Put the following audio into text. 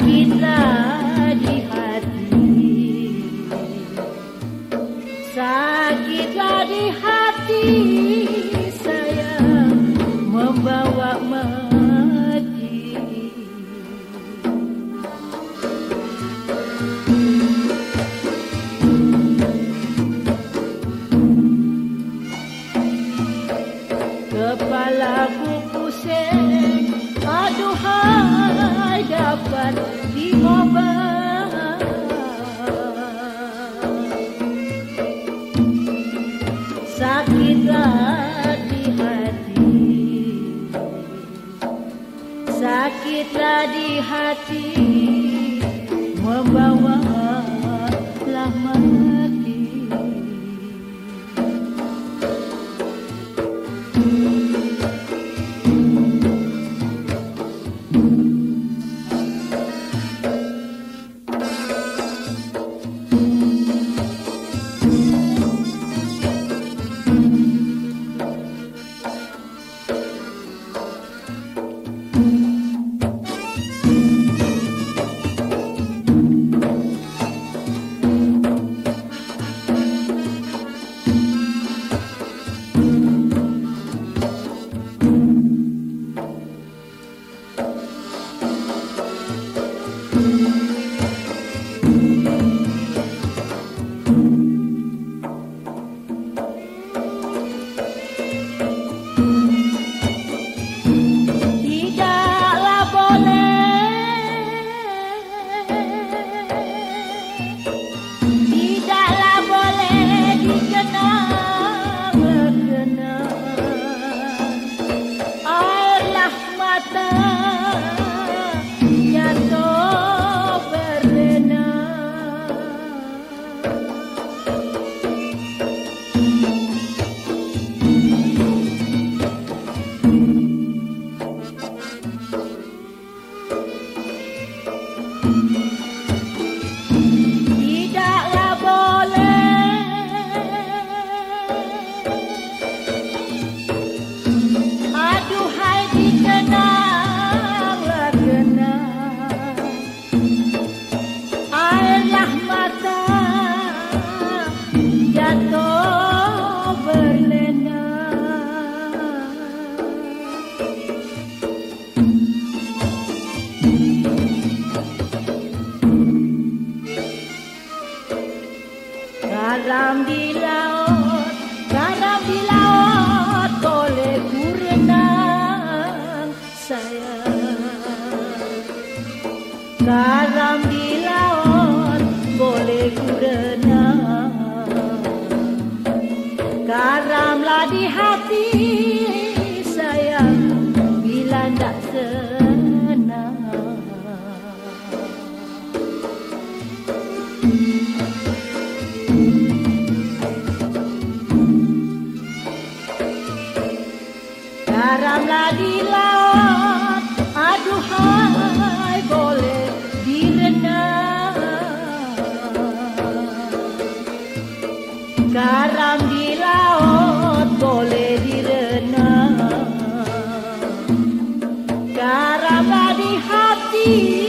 Sakitlah di hati. Sakitlah di hati Sayang membawa Sakitlah di hati Membawa lah mati Garam di laut, garam di laut, boleh ku renang sayang. Garam di laut, boleh ku renang. Garamlah di hati thank you